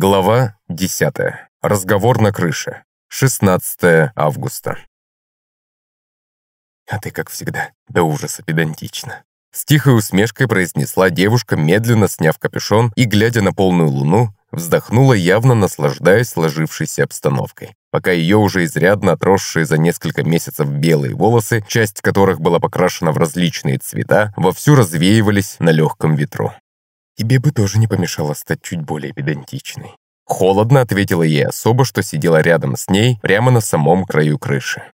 Глава 10. Разговор на крыше. 16 августа. «А ты, как всегда, до ужаса педантична». С тихой усмешкой произнесла девушка, медленно сняв капюшон и, глядя на полную луну, вздохнула, явно наслаждаясь сложившейся обстановкой. Пока ее уже изрядно отросшие за несколько месяцев белые волосы, часть которых была покрашена в различные цвета, вовсю развеивались на легком ветру. Тебе бы тоже не помешало стать чуть более педантичной. Холодно ответила ей особо, что сидела рядом с ней, прямо на самом краю крыши.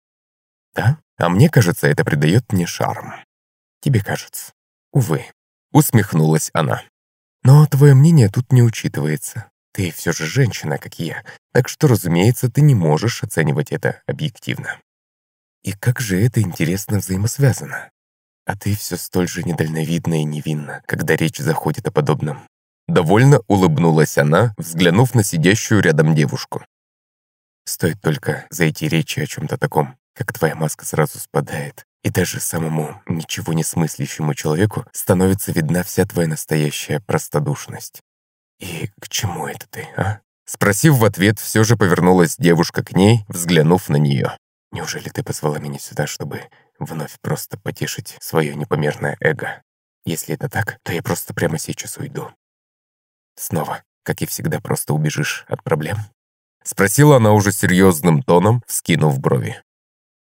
Да? А мне кажется, это придает мне шарм. Тебе кажется. Увы. Усмехнулась она. Но твое мнение тут не учитывается. Ты все же женщина, как я, так что, разумеется, ты не можешь оценивать это объективно. И как же это интересно взаимосвязано? А ты все столь же недальновидна и невинна, когда речь заходит о подобном. Довольно улыбнулась она, взглянув на сидящую рядом девушку. Стоит только зайти речи о чем-то таком, как твоя маска сразу спадает, и даже самому ничего не смыслящему человеку становится видна вся твоя настоящая простодушность. И к чему это ты, а? Спросив в ответ, все же повернулась девушка к ней, взглянув на нее. Неужели ты позвала меня сюда, чтобы вновь просто потешить свое непомерное эго. Если это так, то я просто прямо сейчас уйду. Снова, как и всегда, просто убежишь от проблем? Спросила она уже серьезным тоном, вскинув брови.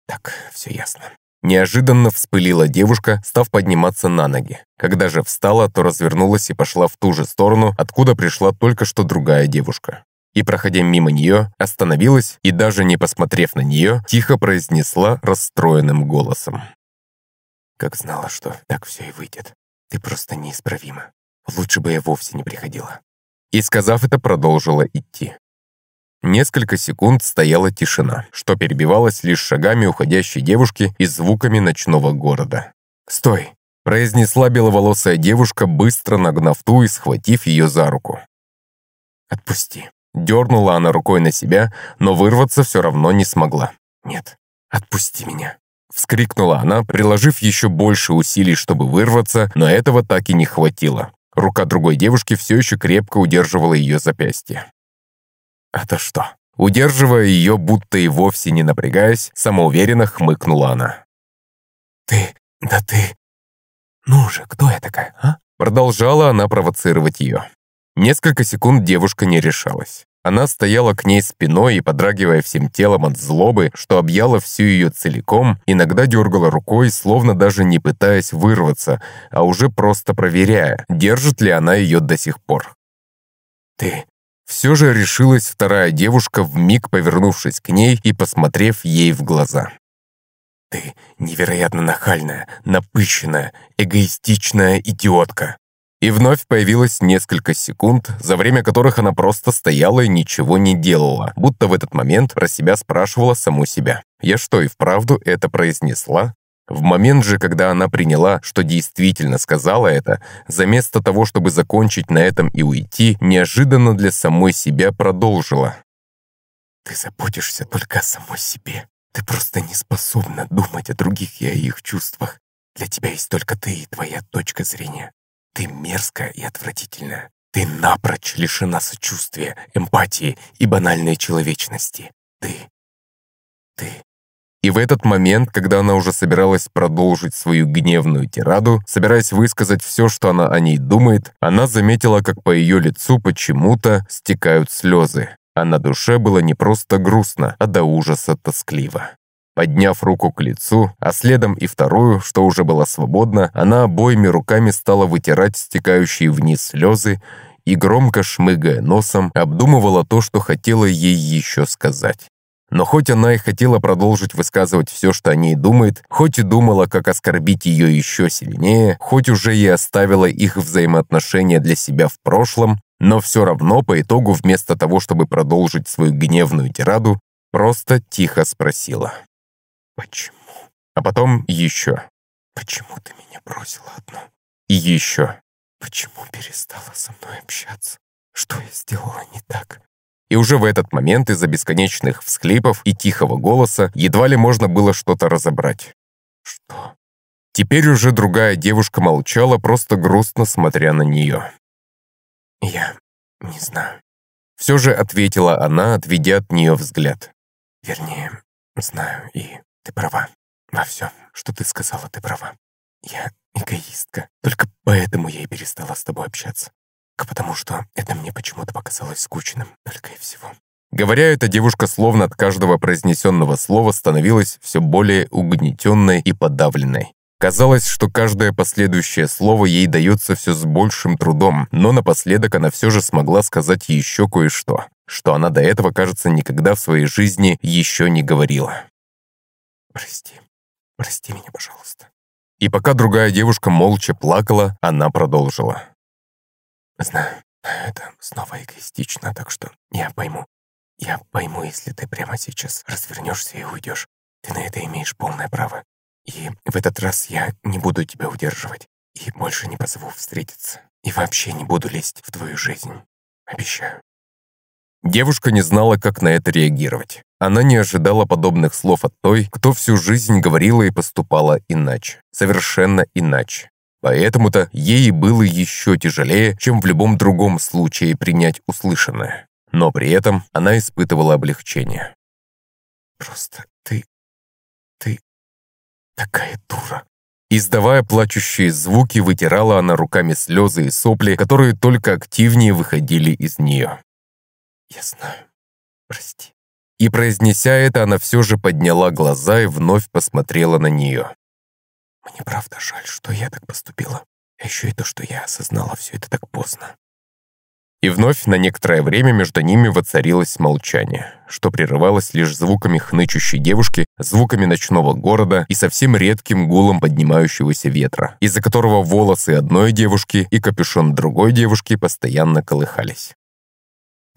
Так, все ясно. Неожиданно вспылила девушка, став подниматься на ноги. Когда же встала, то развернулась и пошла в ту же сторону, откуда пришла только что другая девушка и, проходя мимо нее, остановилась и, даже не посмотрев на нее, тихо произнесла расстроенным голосом. «Как знала, что так все и выйдет. Ты просто неисправима. Лучше бы я вовсе не приходила». И, сказав это, продолжила идти. Несколько секунд стояла тишина, что перебивалась лишь шагами уходящей девушки и звуками ночного города. «Стой!» – произнесла беловолосая девушка, быстро нагнав ту и схватив ее за руку. «Отпусти!» Дернула она рукой на себя, но вырваться все равно не смогла. «Нет, отпусти меня!» Вскрикнула она, приложив еще больше усилий, чтобы вырваться, но этого так и не хватило. Рука другой девушки все еще крепко удерживала ее запястье. «Это что?» Удерживая ее, будто и вовсе не напрягаясь, самоуверенно хмыкнула она. «Ты, да ты... Ну же, кто я такая, а?» Продолжала она провоцировать ее. Несколько секунд девушка не решалась. Она стояла к ней спиной и, подрагивая всем телом от злобы, что объяла всю ее целиком, иногда дергала рукой, словно даже не пытаясь вырваться, а уже просто проверяя, держит ли она ее до сих пор. «Ты...» Все же решилась вторая девушка, вмиг повернувшись к ней и посмотрев ей в глаза. «Ты невероятно нахальная, напыщенная, эгоистичная идиотка. И вновь появилось несколько секунд, за время которых она просто стояла и ничего не делала, будто в этот момент про себя спрашивала саму себя. «Я что, и вправду это произнесла?» В момент же, когда она приняла, что действительно сказала это, заместо того, чтобы закончить на этом и уйти, неожиданно для самой себя продолжила. «Ты заботишься только о самой себе. Ты просто не способна думать о других и о их чувствах. Для тебя есть только ты и твоя точка зрения. Ты мерзкая и отвратительная. Ты напрочь лишена сочувствия, эмпатии и банальной человечности. Ты... Ты... И в этот момент, когда она уже собиралась продолжить свою гневную тираду, собираясь высказать все, что она о ней думает, она заметила, как по ее лицу почему-то стекают слезы, а на душе было не просто грустно, а до ужаса тоскливо. Подняв руку к лицу, а следом и вторую, что уже была свободна, она обоими руками стала вытирать стекающие вниз слезы и, громко шмыгая носом, обдумывала то, что хотела ей еще сказать. Но хоть она и хотела продолжить высказывать все, что о ней думает, хоть и думала, как оскорбить ее еще сильнее, хоть уже и оставила их взаимоотношения для себя в прошлом, но все равно по итогу вместо того, чтобы продолжить свою гневную тираду, просто тихо спросила. Почему? А потом еще. Почему ты меня бросила одну? И еще. Почему перестала со мной общаться? Что я сделала не так? И уже в этот момент из-за бесконечных всхлипов и тихого голоса едва ли можно было что-то разобрать. Что? Теперь уже другая девушка молчала, просто грустно смотря на нее. Я не знаю. Все же ответила она, отведя от нее взгляд. Вернее, знаю, и ты права. Во всем, что ты сказала, ты права. Я эгоистка. Только поэтому я и перестала с тобой общаться. Потому что это мне почему-то показалось скучным. Только и всего. Говоря это, девушка словно от каждого произнесенного слова становилась все более угнетенной и подавленной. Казалось, что каждое последующее слово ей дается все с большим трудом, но напоследок она все же смогла сказать еще кое-что, что она до этого, кажется, никогда в своей жизни еще не говорила. «Прости, прости меня, пожалуйста». И пока другая девушка молча плакала, она продолжила. «Знаю, это снова эгоистично, так что я пойму. Я пойму, если ты прямо сейчас развернешься и уйдешь. Ты на это имеешь полное право. И в этот раз я не буду тебя удерживать. И больше не позову встретиться. И вообще не буду лезть в твою жизнь. Обещаю. Девушка не знала, как на это реагировать. Она не ожидала подобных слов от той, кто всю жизнь говорила и поступала иначе. Совершенно иначе. Поэтому-то ей было еще тяжелее, чем в любом другом случае принять услышанное. Но при этом она испытывала облегчение. «Просто ты Такая дура. Издавая плачущие звуки, вытирала она руками слезы и сопли, которые только активнее выходили из нее. «Я знаю. Прости». И произнеся это, она все же подняла глаза и вновь посмотрела на нее. «Мне правда жаль, что я так поступила. А еще и то, что я осознала все это так поздно. И вновь на некоторое время между ними воцарилось молчание, что прерывалось лишь звуками хнычущей девушки, звуками ночного города и совсем редким гулом поднимающегося ветра, из-за которого волосы одной девушки и капюшон другой девушки постоянно колыхались.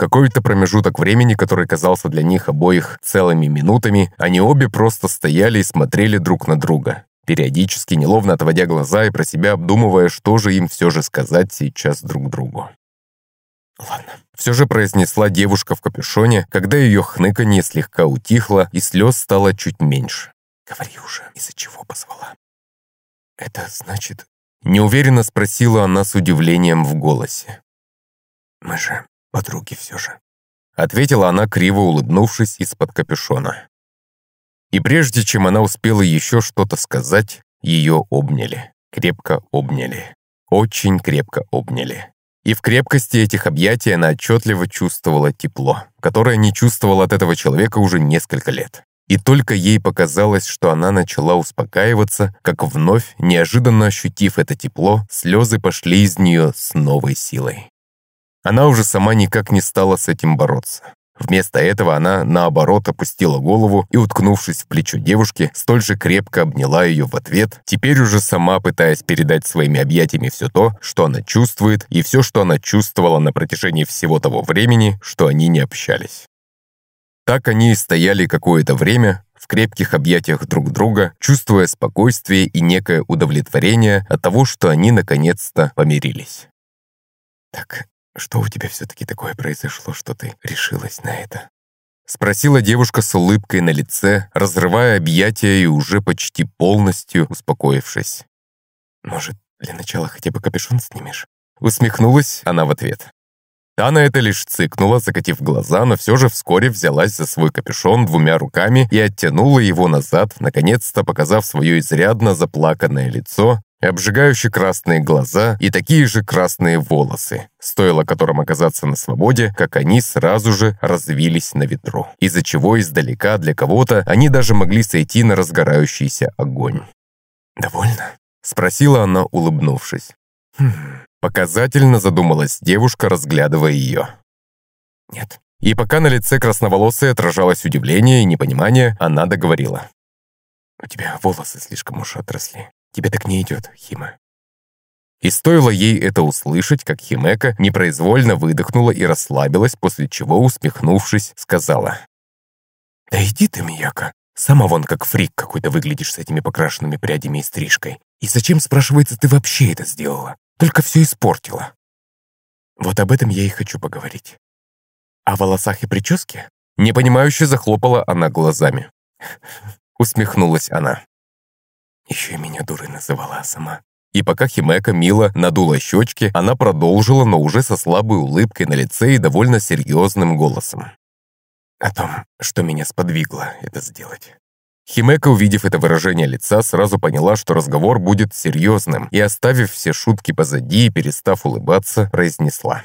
Какой-то промежуток времени, который казался для них обоих целыми минутами, они обе просто стояли и смотрели друг на друга, периодически неловно отводя глаза и про себя обдумывая, что же им все же сказать сейчас друг другу. «Ладно», — все же произнесла девушка в капюшоне, когда ее хныканье слегка утихло и слез стало чуть меньше. «Говори уже, из-за чего позвала?» «Это значит...» Неуверенно спросила она с удивлением в голосе. «Мы же подруги все же», — ответила она, криво улыбнувшись из-под капюшона. И прежде чем она успела еще что-то сказать, ее обняли, крепко обняли, очень крепко обняли. И в крепкости этих объятий она отчетливо чувствовала тепло, которое не чувствовала от этого человека уже несколько лет. И только ей показалось, что она начала успокаиваться, как вновь, неожиданно ощутив это тепло, слезы пошли из нее с новой силой. Она уже сама никак не стала с этим бороться. Вместо этого она, наоборот, опустила голову и, уткнувшись в плечо девушки, столь же крепко обняла ее в ответ, теперь уже сама пытаясь передать своими объятиями все то, что она чувствует, и все, что она чувствовала на протяжении всего того времени, что они не общались. Так они и стояли какое-то время, в крепких объятиях друг друга, чувствуя спокойствие и некое удовлетворение от того, что они наконец-то помирились. «Так что у тебя все-таки такое произошло, что ты решилась на это?» Спросила девушка с улыбкой на лице, разрывая объятия и уже почти полностью успокоившись. «Может, для начала хотя бы капюшон снимешь?» Усмехнулась она в ответ. Та на это лишь цыкнула, закатив глаза, но все же вскоре взялась за свой капюшон двумя руками и оттянула его назад, наконец-то показав свое изрядно заплаканное лицо обжигающие красные глаза и такие же красные волосы, стоило которым оказаться на свободе, как они сразу же развились на ветру, из-за чего издалека для кого-то они даже могли сойти на разгорающийся огонь. «Довольно?» — спросила она, улыбнувшись. «Хм...» Показательно задумалась девушка, разглядывая ее. «Нет». И пока на лице красноволосой отражалось удивление и непонимание, она договорила. «У тебя волосы слишком уж отросли. Тебе так не идет, Хима». И стоило ей это услышать, как Химека непроизвольно выдохнула и расслабилась, после чего, усмехнувшись, сказала. «Да иди ты, Мияка. Сама вон как фрик какой-то выглядишь с этими покрашенными прядями и стрижкой. И зачем, спрашивается, ты вообще это сделала? Только все испортила». Вот об этом я и хочу поговорить. О волосах и прическе? Непонимающе захлопала она глазами. Усмехнулась она. Еще меня дурой называла, а сама И пока Химека мило надула щечки, она продолжила, но уже со слабой улыбкой на лице и довольно серьезным голосом. О том, что меня сподвигло это сделать. Химека, увидев это выражение лица, сразу поняла, что разговор будет серьезным, и, оставив все шутки позади и перестав улыбаться, произнесла.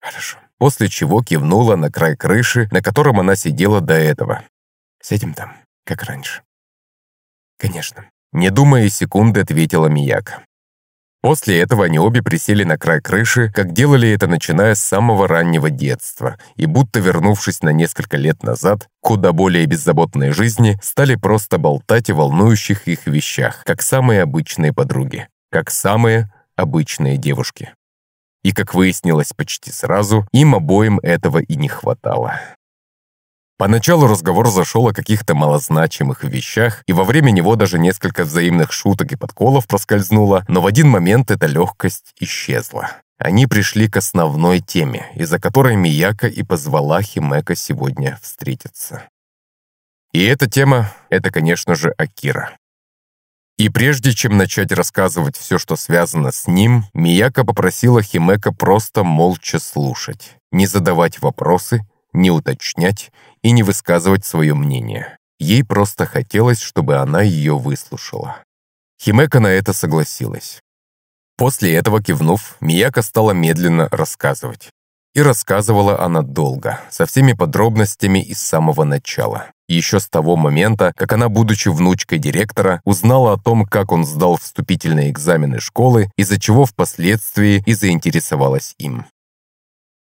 «Хорошо». После чего кивнула на край крыши, на котором она сидела до этого. «Сядем там, как раньше». «Конечно». Не думая секунды, ответила Мияка. После этого они обе присели на край крыши, как делали это начиная с самого раннего детства, и будто вернувшись на несколько лет назад, куда более беззаботной жизни, стали просто болтать о волнующих их вещах, как самые обычные подруги, как самые обычные девушки. И, как выяснилось почти сразу, им обоим этого и не хватало. Поначалу разговор зашел о каких-то малозначимых вещах, и во время него даже несколько взаимных шуток и подколов проскользнуло, но в один момент эта легкость исчезла. Они пришли к основной теме, из-за которой Мияка и позвала Химека сегодня встретиться. И эта тема — это, конечно же, Акира. И прежде чем начать рассказывать все, что связано с ним, Мияка попросила Химека просто молча слушать, не задавать вопросы, не уточнять и не высказывать свое мнение. Ей просто хотелось, чтобы она ее выслушала. Химека на это согласилась. После этого, кивнув, Мияка стала медленно рассказывать. И рассказывала она долго, со всеми подробностями и с самого начала. Еще с того момента, как она, будучи внучкой директора, узнала о том, как он сдал вступительные экзамены школы, из-за чего впоследствии и заинтересовалась им.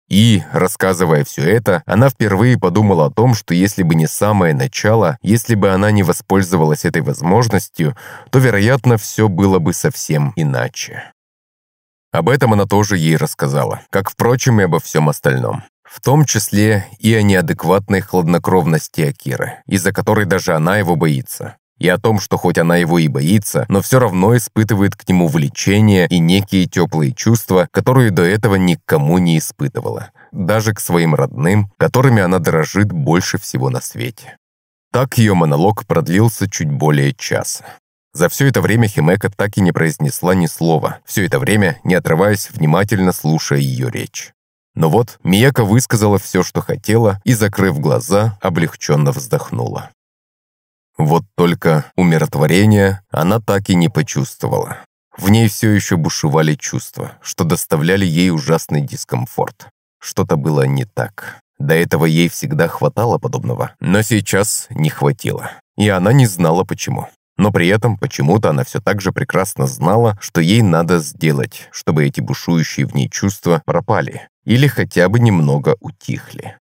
И, рассказывая все это, она впервые подумала о том, что если бы не самое начало, если бы она не воспользовалась этой возможностью, то, вероятно, все было бы совсем иначе. Об этом она тоже ей рассказала, как, впрочем, и обо всем остальном. В том числе и о неадекватной хладнокровности Акиры, из-за которой даже она его боится и о том, что хоть она его и боится, но все равно испытывает к нему влечение и некие теплые чувства, которые до этого никому не испытывала, даже к своим родным, которыми она дорожит больше всего на свете. Так ее монолог продлился чуть более часа. За все это время Химека так и не произнесла ни слова, все это время не отрываясь, внимательно слушая ее речь. Но вот Мияка высказала все, что хотела, и, закрыв глаза, облегченно вздохнула. Вот только умиротворения она так и не почувствовала. В ней все еще бушевали чувства, что доставляли ей ужасный дискомфорт. Что-то было не так. До этого ей всегда хватало подобного, но сейчас не хватило. И она не знала почему. Но при этом почему-то она все так же прекрасно знала, что ей надо сделать, чтобы эти бушующие в ней чувства пропали или хотя бы немного утихли.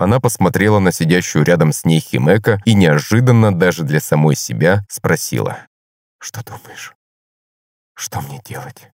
Она посмотрела на сидящую рядом с ней Химека и неожиданно даже для самой себя спросила. «Что думаешь? Что мне делать?»